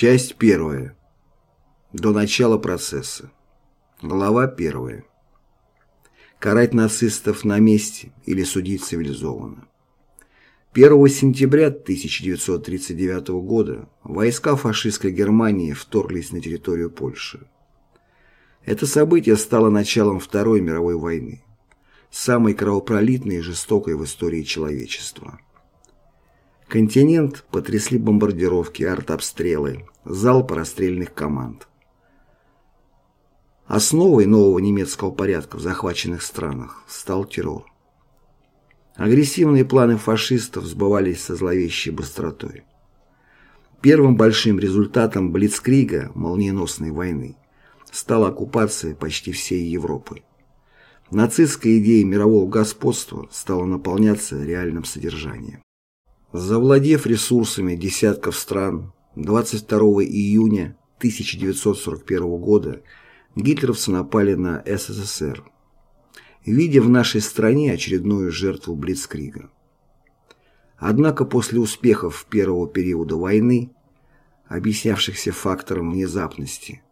Часть первая. До начала процесса. Глава первая. Карать нацистов на месте или судить цивилизованно. 1 сентября 1939 года войска фашистской Германии вторглись на территорию Польши. Это событие стало началом Второй мировой войны, самой кровопролитной и жестокой в истории человечества. Континент потрясли бомбардировки, артобстрелы, залпы расстрельных команд. Основой нового немецкого порядка в захваченных странах стал террор. Агрессивные планы фашистов сбывались со зловещей быстротой. Первым большим результатом Блицкрига, молниеносной войны, стала оккупация почти всей Европы. Нацистская идея мирового господства стала наполняться реальным содержанием. Завладев ресурсами десятков стран, 22 июня 1941 года гитлеровцы напали на СССР, видя в нашей стране очередную жертву Блицкрига. Однако после успехов первого периода войны, объяснявшихся фактором внезапности,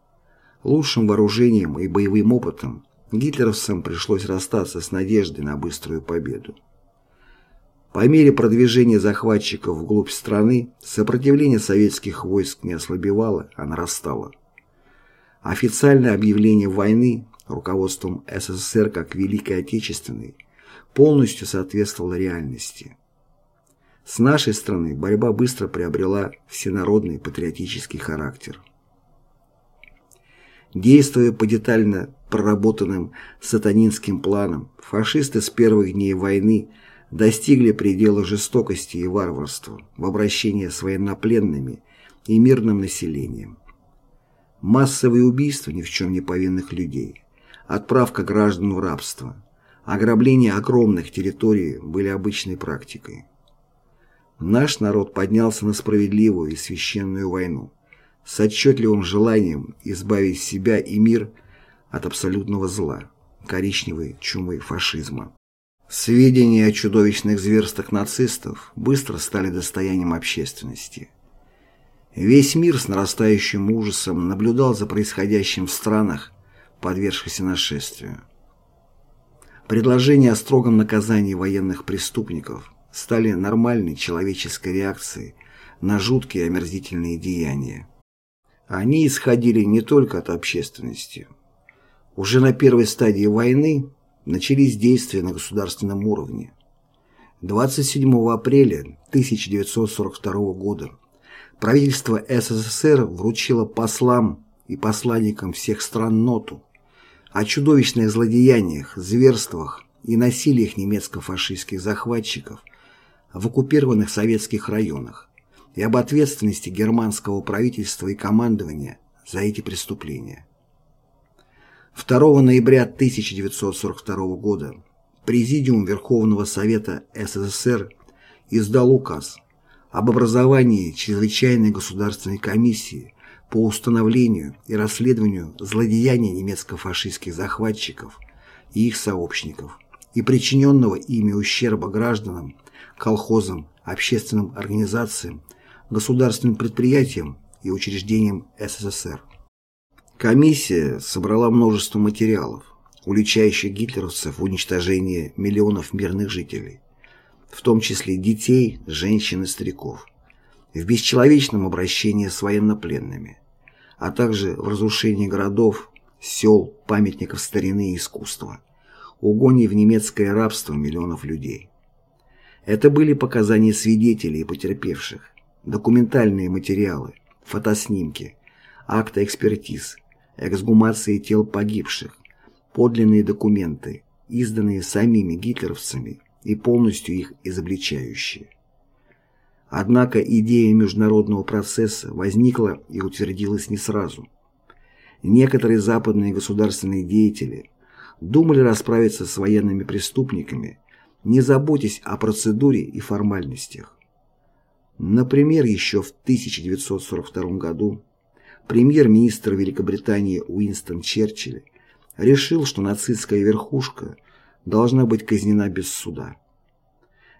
лучшим вооружением и боевым опытом, гитлеровцам пришлось расстаться с надеждой на быструю победу. По мере продвижения захватчиков вглубь страны, сопротивление советских войск не ослабевало, а нарастало. Официальное объявление войны руководством СССР как Великой Отечественной полностью соответствовало реальности. С нашей стороны борьба быстро приобрела всенародный патриотический характер. Действуя по детально проработанным сатанинским планам, фашисты с первых дней войны – достигли предела жестокости и варварства в обращении с военнопленными и мирным населением. Массовые убийства ни в чем не повинных людей, отправка граждан в рабство, ограбление огромных территорий были обычной практикой. Наш народ поднялся на справедливую и священную войну с отчетливым желанием избавить себя и мир от абсолютного зла, коричневой чумы фашизма. Сведения о чудовищных зверствах нацистов быстро стали достоянием общественности. Весь мир с нарастающим ужасом наблюдал за происходящим в странах, подвергшихся нашествию. Предложения о строгом наказании военных преступников стали нормальной человеческой реакцией на жуткие омерзительные деяния. Они исходили не только от общественности. Уже на первой стадии войны начались действия на государственном уровне. 27 апреля 1942 года правительство СССР вручило послам и посланникам всех стран ноту о чудовищных злодеяниях, зверствах и насилиях немецко-фашистских захватчиков в оккупированных советских районах и об ответственности германского правительства и командования за эти преступления. 2 ноября 1942 года Президиум Верховного Совета СССР издал указ об образовании Чрезвычайной государственной комиссии по установлению и расследованию злодеяний немецко-фашистских захватчиков и их сообщников и причиненного ими ущерба гражданам, колхозам, общественным организациям, государственным предприятиям и учреждениям СССР. Комиссия собрала множество материалов, уличающих гитлеровцев в уничтожении миллионов мирных жителей, в том числе детей, женщин и стариков, в бесчеловечном обращении с военнопленными, а также в разрушении городов, сел, памятников старины и искусства, угоне в немецкое рабство миллионов людей. Это были показания свидетелей и потерпевших, документальные материалы, фотоснимки, акты экспертиз – эксгумации тел погибших, подлинные документы, изданные самими гитлеровцами и полностью их изобличающие. Однако идея международного процесса возникла и утвердилась не сразу. Некоторые западные государственные деятели думали расправиться с военными преступниками, не заботясь о процедуре и формальностях. Например, еще в 1942 году премьер-министр Великобритании Уинстон Черчилль решил, что нацистская верхушка должна быть казнена без суда.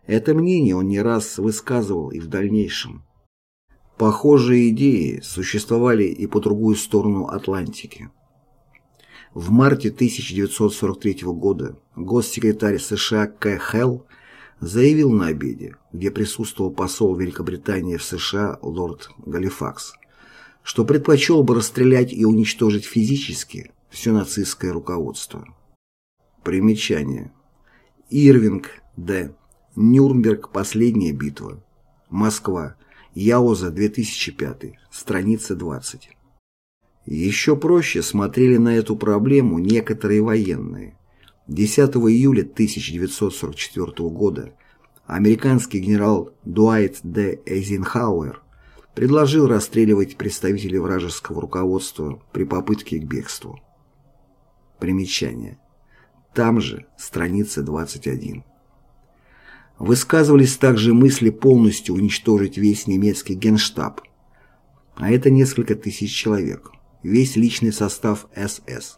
Это мнение он не раз высказывал и в дальнейшем. Похожие идеи существовали и по другую сторону Атлантики. В марте 1943 года госсекретарь США К. Хелл заявил на обеде, где присутствовал посол Великобритании в США лорд Галифакс, что предпочел бы расстрелять и уничтожить физически все нацистское руководство. Примечание. Ирвинг Д. Нюрнберг. Последняя битва. Москва. Яуза, 2005, страница 20. Еще проще смотрели на эту проблему некоторые военные. 10 июля 1944 года американский генерал Дуайт Д. Эйзенхауэр предложил расстреливать представителей вражеского руководства при попытке к бегству. Примечание. Там же страница 21. Высказывались также мысли полностью уничтожить весь немецкий генштаб, а это несколько тысяч человек, весь личный состав СС,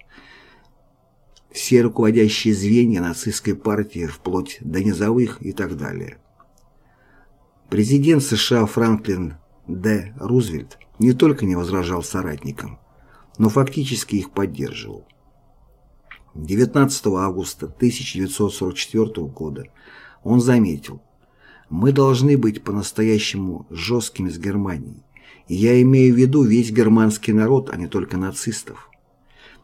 все руководящие звенья нацистской партии вплоть до низовых и так далее. Президент США Франклин Д. Рузвельт не только не возражал соратникам, но фактически их поддерживал. 19 августа 1944 года он заметил, «Мы должны быть по-настоящему жесткими с Германией, и я имею в виду весь германский народ, а не только нацистов.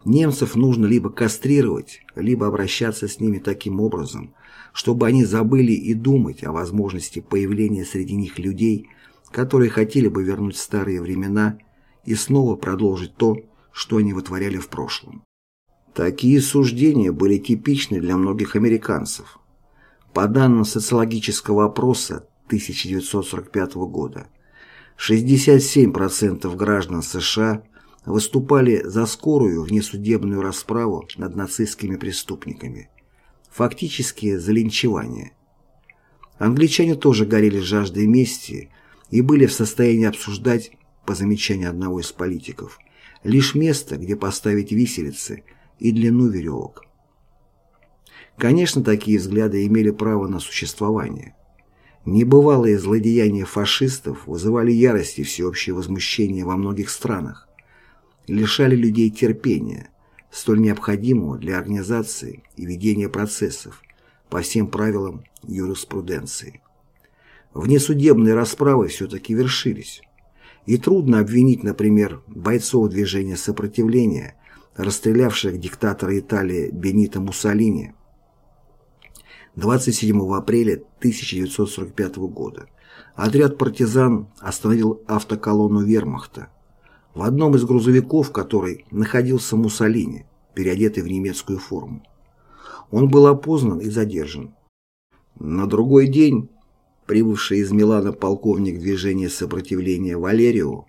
Немцев нужно либо кастрировать, либо обращаться с ними таким образом, чтобы они забыли и думать о возможности появления среди них людей, которые хотели бы вернуть старые времена и снова продолжить то, что они вытворяли в прошлом. Такие суждения были типичны для многих американцев. По данным социологического опроса 1945 года, 67% граждан США выступали за скорую внесудебную расправу над нацистскими преступниками, фактически за линчевание. Англичане тоже горели жаждой мести и были в состоянии обсуждать, по замечанию одного из политиков, лишь место, где поставить виселицы и длину веревок. Конечно, такие взгляды имели право на существование. Небывалые злодеяния фашистов вызывали ярость и всеобщее возмущение во многих странах, лишали людей терпения, столь необходимого для организации и ведения процессов по всем правилам юриспруденции. Внесудебные расправы все-таки вершились. И трудно обвинить, например, бойцов движения сопротивления, расстрелявших диктатора Италии Бенито Муссолини, 27 апреля 1945 года отряд партизан остановил автоколонну вермахта, в одном из грузовиков который находился Муссолини, переодетый в немецкую форму. Он был опознан и задержан. На другой день прибывший из Милана полковник движения сопротивления Валерио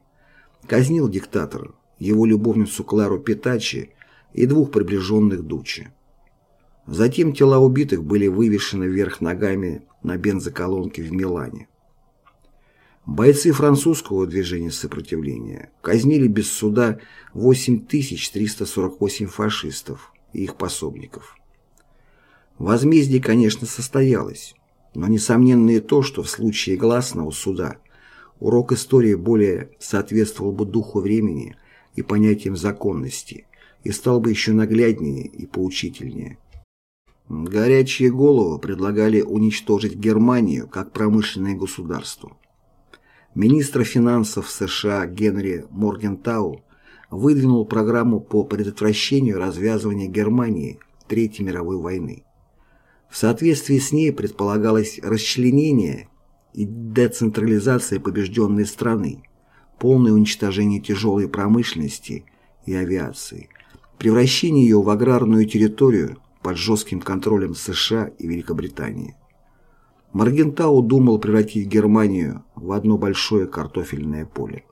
казнил диктатора, его любовницу Клару Питачи и двух приближенных Дучи. Затем тела убитых были вывешены вверх ногами на бензоколонке в Милане. Бойцы французского движения сопротивления казнили без суда 8348 фашистов и их пособников. Возмездие, конечно, состоялось, но несомненно и то, что в случае гласного суда урок истории более соответствовал бы духу времени и понятиям законности и стал бы еще нагляднее и поучительнее. Горячие головы предлагали уничтожить Германию как промышленное государство. Министр финансов США Генри Моргентау выдвинул программу по предотвращению развязывания Германии Третьей мировой войны. В соответствии с ней предполагалось расчленение и децентрализация побежденной страны, полное уничтожение тяжелой промышленности и авиации, превращение ее в аграрную территорию под жестким контролем США и Великобритании. Маргентау думал превратить Германию в одно большое картофельное поле.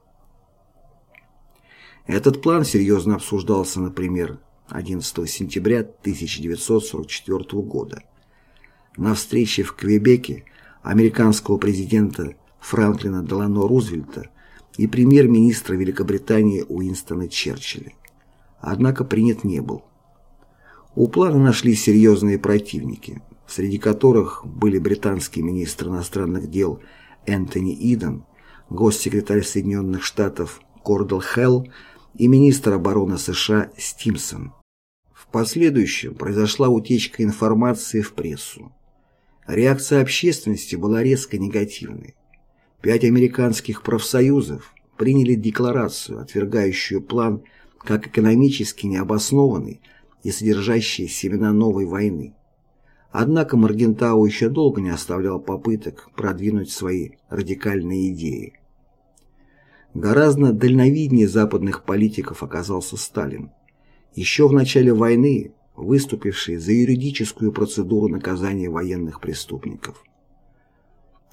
Этот план серьезно обсуждался, например, 11 сентября 1944 года на встрече в Квебеке американского президента Франклина Делано Рузвельта и премьер-министра Великобритании Уинстона Черчилля. Однако принят не был. У плана нашлись серьезные противники, среди которых были британский министр иностранных дел Энтони Иден, госсекретарь Соединенных Штатов Кордел Хелл и министр обороны США Стимсон. В последующем произошла утечка информации в прессу. Реакция общественности была резко негативной. Пять американских профсоюзов приняли декларацию, отвергающую план как экономически необоснованный и содержащий семена новой войны. Однако Маргентау еще долго не оставлял попыток продвинуть свои радикальные идеи. Гораздо дальновиднее западных политиков оказался Сталин. Еще в начале войны выступивший за юридическую процедуру наказания военных преступников.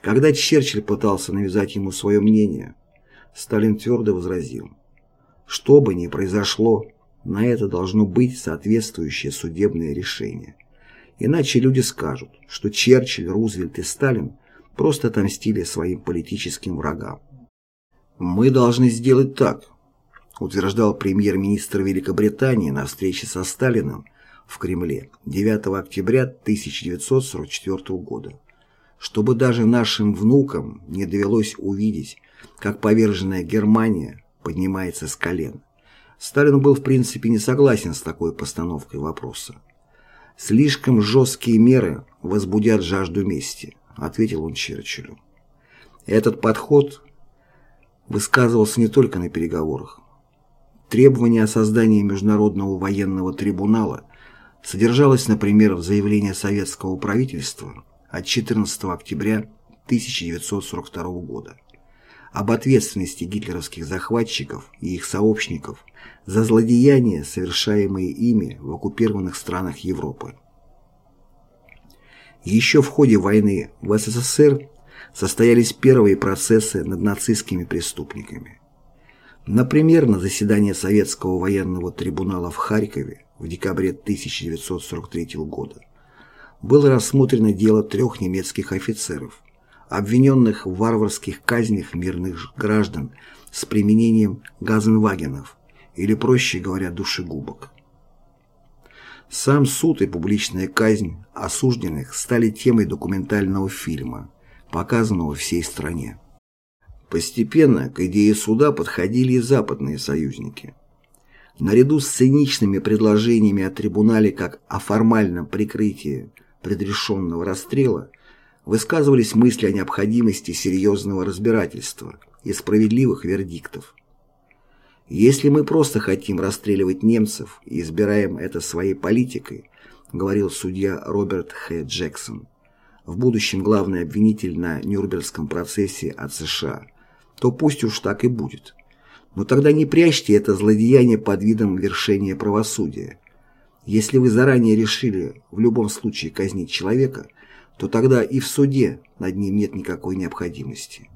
Когда Черчилль пытался навязать ему свое мнение, Сталин твердо возразил, что бы ни произошло, на это должно быть соответствующее судебное решение. Иначе люди скажут, что Черчилль, Рузвельт и Сталин просто отомстили своим политическим врагам. «Мы должны сделать так», утверждал премьер-министр Великобритании на встрече со Сталином в Кремле 9 октября 1944 года, чтобы даже нашим внукам не довелось увидеть, как поверженная Германия поднимается с колен. Сталин был в принципе не согласен с такой постановкой вопроса. «Слишком жесткие меры возбудят жажду мести», — ответил он Черчиллю. Этот подход высказывался не только на переговорах. Требование о создании Международного военного трибунала содержалось, например, в заявлении советского правительства от 14 октября 1942 года об ответственности гитлеровских захватчиков и их сообщников за злодеяния, совершаемые ими в оккупированных странах Европы. Еще в ходе войны в СССР состоялись первые процессы над нацистскими преступниками. Например, на заседании Советского военного трибунала в Харькове в декабре 1943 года было рассмотрено дело трех немецких офицеров, обвиненных в варварских казнях мирных граждан с применением газенвагенов, или, проще говоря, душегубок. Сам суд и публичная казнь осужденных стали темой документального фильма, показанного всей стране. Постепенно к идее суда подходили и западные союзники. Наряду с циничными предложениями о трибунале как о формальном прикрытии предрешенного расстрела высказывались мысли о необходимости серьезного разбирательства и справедливых вердиктов. «Если мы просто хотим расстреливать немцев и избираем это своей политикой», говорил судья Роберт Х. Джексон, в будущем главный обвинитель на Нюрнбергском процессе от США, то пусть уж так и будет. Но тогда не прячьте это злодеяние под видом вершения правосудия. Если вы заранее решили в любом случае казнить человека, то тогда и в суде над ним нет никакой необходимости.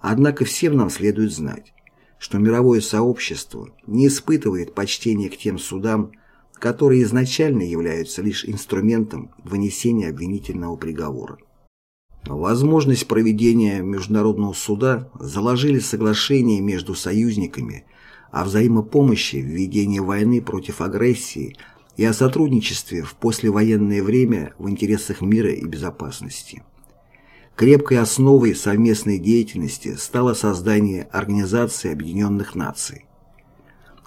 Однако всем нам следует знать, что мировое сообщество не испытывает почтения к тем судам, которые изначально являются лишь инструментом вынесения обвинительного приговора. Возможность проведения международного суда заложили соглашение между союзниками о взаимопомощи в ведении войны против агрессии и о сотрудничестве в послевоенное время в интересах мира и безопасности. Крепкой основой совместной деятельности стало создание Организации Объединенных Наций.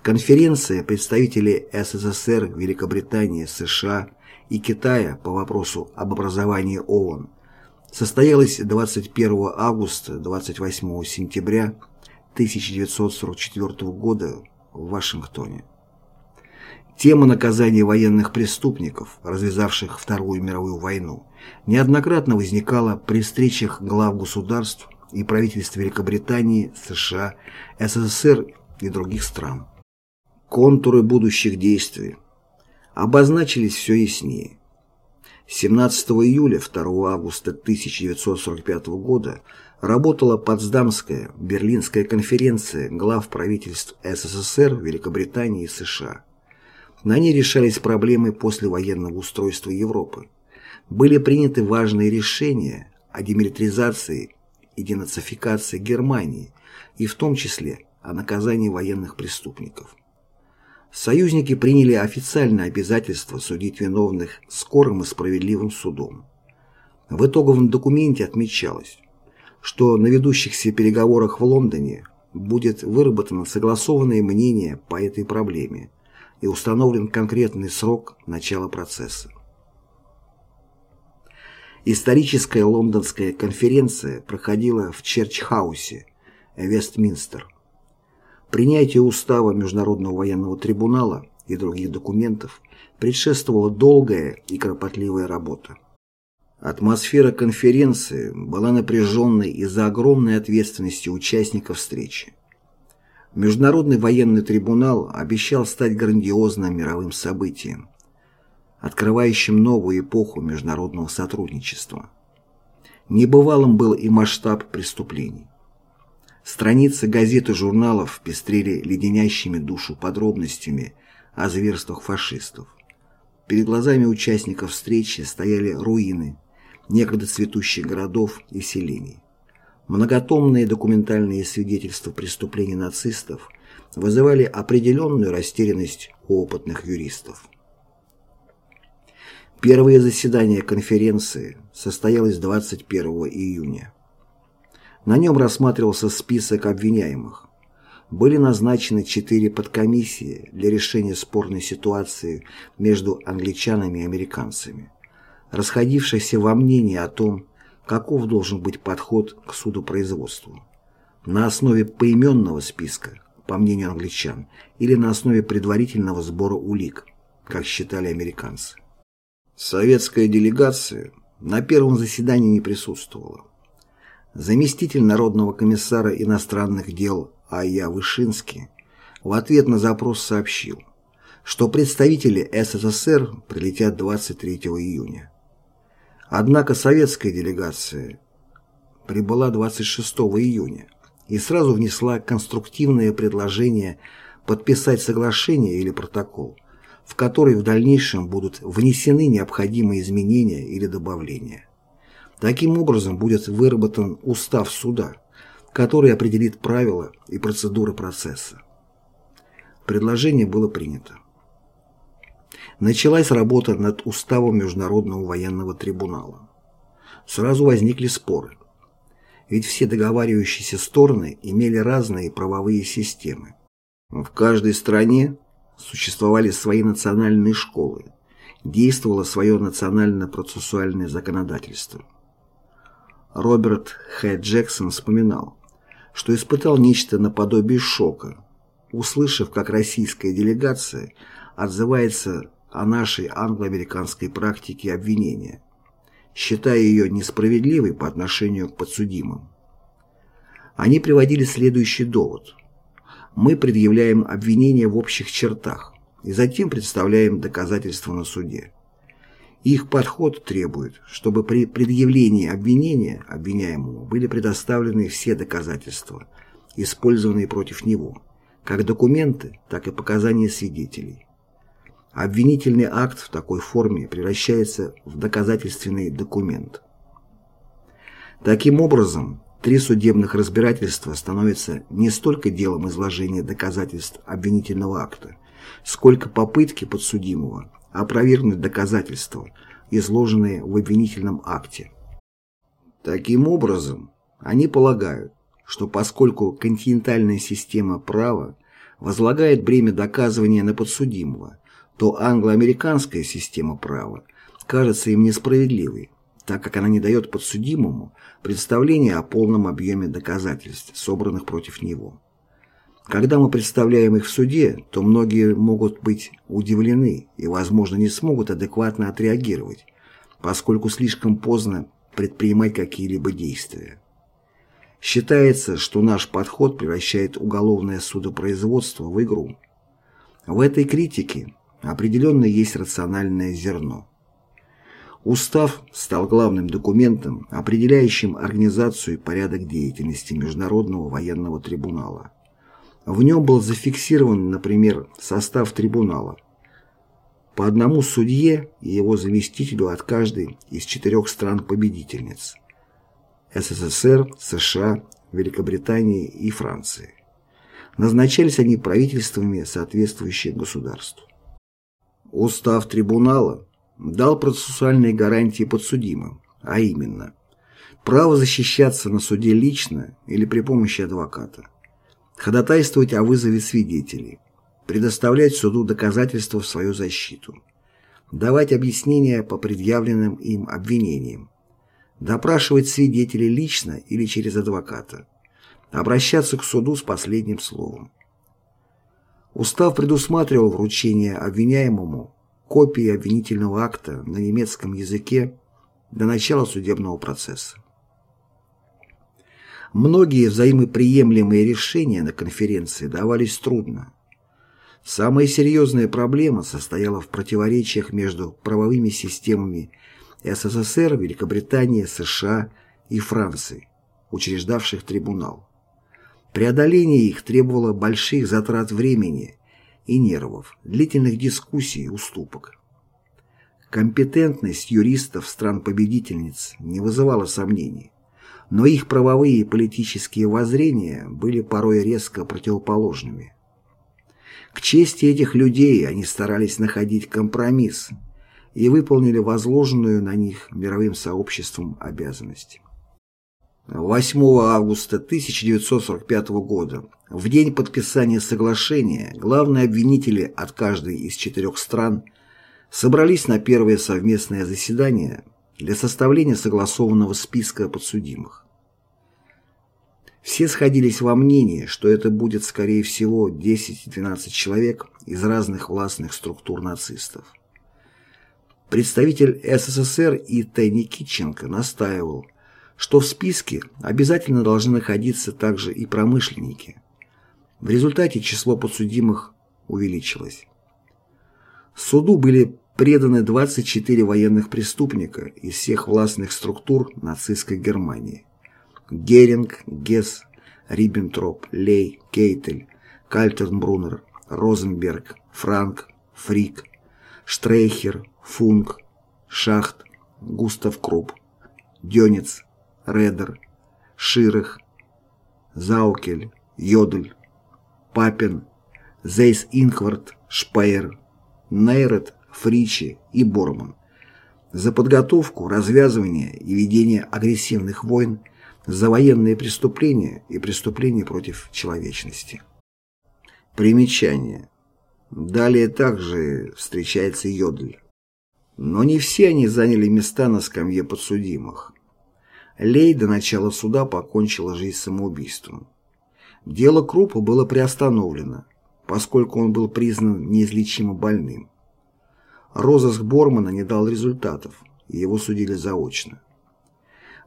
Конференция представителей СССР, Великобритании, США и Китая по вопросу об образовании ООН состоялась 21 августа 28 сентября 1944 года в Вашингтоне. Тема наказания военных преступников, развязавших Вторую мировую войну, неоднократно возникала при встречах глав государств и правительств Великобритании, США, СССР и других стран. Контуры будущих действий обозначились все яснее. 17 июля 2 августа 1945 года работала Потсдамская Берлинская конференция глав правительств СССР, Великобритании и США. На ней решались проблемы послевоенного устройства Европы. Были приняты важные решения о демилитаризации и денацификации Германии и в том числе о наказании военных преступников. Союзники приняли официальное обязательство судить виновных скорым и справедливым судом. В итоговом документе отмечалось, что на ведущихся переговорах в Лондоне будет выработано согласованное мнение по этой проблеме и установлен конкретный срок начала процесса. Историческая лондонская конференция проходила в Черчхаусе, Вестминстер. Принятию устава Международного военного трибунала и других документов предшествовала долгая и кропотливая работа. Атмосфера конференции была напряженной из-за огромной ответственности участников встречи. Международный военный трибунал обещал стать грандиозным мировым событием, открывающим новую эпоху международного сотрудничества. Небывалым был и масштаб преступлений. Страницы газет и журналов пестрели леденящими душу подробностями о зверствах фашистов. Перед глазами участников встречи стояли руины некогда цветущих городов и селений. Многотомные документальные свидетельства преступлений нацистов вызывали определенную растерянность у опытных юристов. Первое заседание конференции состоялось 21 июня. На нем рассматривался список обвиняемых. Были назначены четыре подкомиссии для решения спорной ситуации между англичанами и американцами, расходившихся во мнении о том, каков должен быть подход к судопроизводству. На основе поименного списка, по мнению англичан, или на основе предварительного сбора улик, как считали американцы. Советская делегация на первом заседании не присутствовала. Заместитель Народного комиссара иностранных дел А.Я. Вышинский в ответ на запрос сообщил, что представители СССР прилетят 23 июня. Однако советская делегация прибыла 26 июня и сразу внесла конструктивное предложение подписать соглашение или протокол, в который в дальнейшем будут внесены необходимые изменения или добавления. Таким образом будет выработан устав суда, который определит правила и процедуры процесса. Предложение было принято. Началась работа над уставом Международного военного трибунала. Сразу возникли споры. Ведь все договаривающиеся стороны имели разные правовые системы. В каждой стране существовали свои национальные школы, действовало свое национально-процессуальное законодательство. Роберт Х. Джексон вспоминал, что испытал нечто наподобие шока, услышав, как российская делегация отзывается о нашей англо-американской практике обвинения, считая ее несправедливой по отношению к подсудимым. Они приводили следующий довод. Мы предъявляем обвинения в общих чертах и затем представляем доказательства на суде. Их подход требует, чтобы при предъявлении обвинения обвиняемому были предоставлены все доказательства, использованные против него, как документы, так и показания свидетелей. Обвинительный акт в такой форме превращается в доказательственный документ. Таким образом, три судебных разбирательства становятся не столько делом изложения доказательств обвинительного акта, сколько попытки подсудимого опровергнуть доказательства, изложенные в обвинительном акте. Таким образом, они полагают, что поскольку континентальная система права возлагает бремя доказывания на подсудимого, то англо-американская система права кажется им несправедливой, так как она не дает подсудимому представления о полном объеме доказательств, собранных против него. Когда мы представляем их в суде, то многие могут быть удивлены и, возможно, не смогут адекватно отреагировать, поскольку слишком поздно предпринимать какие-либо действия. Считается, что наш подход превращает уголовное судопроизводство в игру. В этой критике определенно есть рациональное зерно. Устав стал главным документом, определяющим организацию и порядок деятельности Международного военного трибунала. В нем был зафиксирован, например, состав трибунала. По одному судье и его заместителю от каждой из четырех стран-победительниц – СССР, США, Великобритании и Франции. Назначались они правительствами соответствующих государств. Устав трибунала дал процессуальные гарантии подсудимым, а именно, право защищаться на суде лично или при помощи адвоката, ходатайствовать о вызове свидетелей, предоставлять суду доказательства в свою защиту, давать объяснения по предъявленным им обвинениям, допрашивать свидетелей лично или через адвоката, обращаться к суду с последним словом. Устав предусматривал вручение обвиняемому копии обвинительного акта на немецком языке до начала судебного процесса. Многие взаимоприемлемые решения на конференции давались трудно. Самая серьезная проблема состояла в противоречиях между правовыми системами СССР, Великобритании, США и Франции, учреждавших трибунал. Преодоление их требовало больших затрат времени и нервов, длительных дискуссий и уступок. Компетентность юристов стран-победительниц не вызывала сомнений, но их правовые и политические воззрения были порой резко противоположными. К чести этих людей они старались находить компромисс и выполнили возложенную на них мировым сообществом обязанность. 8 августа 1945 года, в день подписания соглашения, главные обвинители от каждой из четырех стран собрались на первое совместное заседание для составления согласованного списка подсудимых. Все сходились во мнении, что это будет, скорее всего, 10-12 человек из разных властных структур нацистов. Представитель СССР И. Т. Никитченко настаивал, что в списке обязательно должны находиться также и промышленники. В результате число подсудимых увеличилось. Суду были преданы 24 военных преступника из всех властных структур нацистской Германии. Геринг, Гесс, Риббентроп, Лей, Кейтель, Кальтернбруннер, Розенберг, Франк, Фрик, Штрейхер, Функ, Шахт, Густав Круп, Дёнец, Редер, Ширах, Заукель, Йодль, Папин, Зейс Инквард, Шпеер, Нейрет, Фричи и Борман за подготовку, развязывание и ведение агрессивных войн, за военные преступления и преступления против человечности. Примечание. Далее также встречается Йодль. Но не все они заняли места на скамье подсудимых. Лей до начала суда покончила жизнь самоубийством. Дело Крупа было приостановлено, поскольку он был признан неизлечимо больным. Розыск Бормана не дал результатов, и его судили заочно.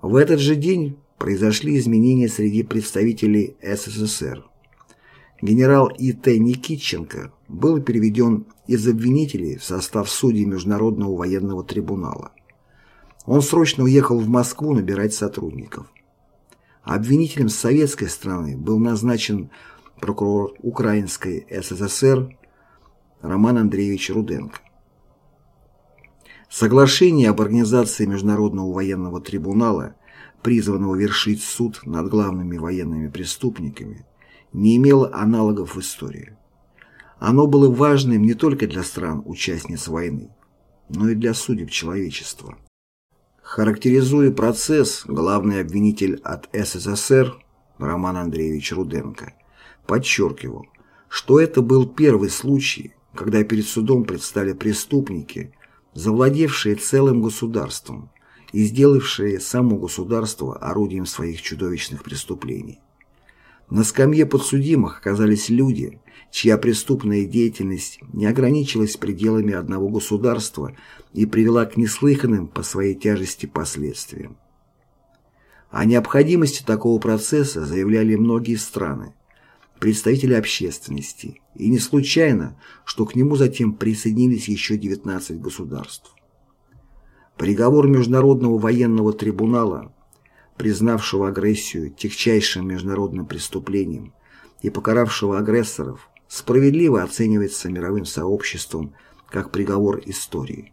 В этот же день произошли изменения среди представителей СССР. Генерал И.Т. Никитченко был переведен из обвинителей в состав судей Международного военного трибунала. Он срочно уехал в Москву набирать сотрудников. Обвинителем с советской стороны был назначен прокурор Украинской СССР Роман Андреевич Руденко. Соглашение об организации Международного военного трибунала, призванного вершить суд над главными военными преступниками, не имело аналогов в истории. Оно было важным не только для стран-участниц войны, но и для судеб человечества. Характеризуя процесс, главный обвинитель от СССР Роман Андреевич Руденко подчеркивал, что это был первый случай, когда перед судом предстали преступники, завладевшие целым государством и сделавшие само государство орудием своих чудовищных преступлений. На скамье подсудимых оказались люди, чья преступная деятельность не ограничилась пределами одного государства и привела к неслыханным по своей тяжести последствиям. О необходимости такого процесса заявляли многие страны, представители общественности, и не случайно, что к нему затем присоединились еще 19 государств. Приговор Международного военного трибунала признавшего агрессию тягчайшим международным преступлением и покаравшего агрессоров, справедливо оценивается мировым сообществом как приговор истории.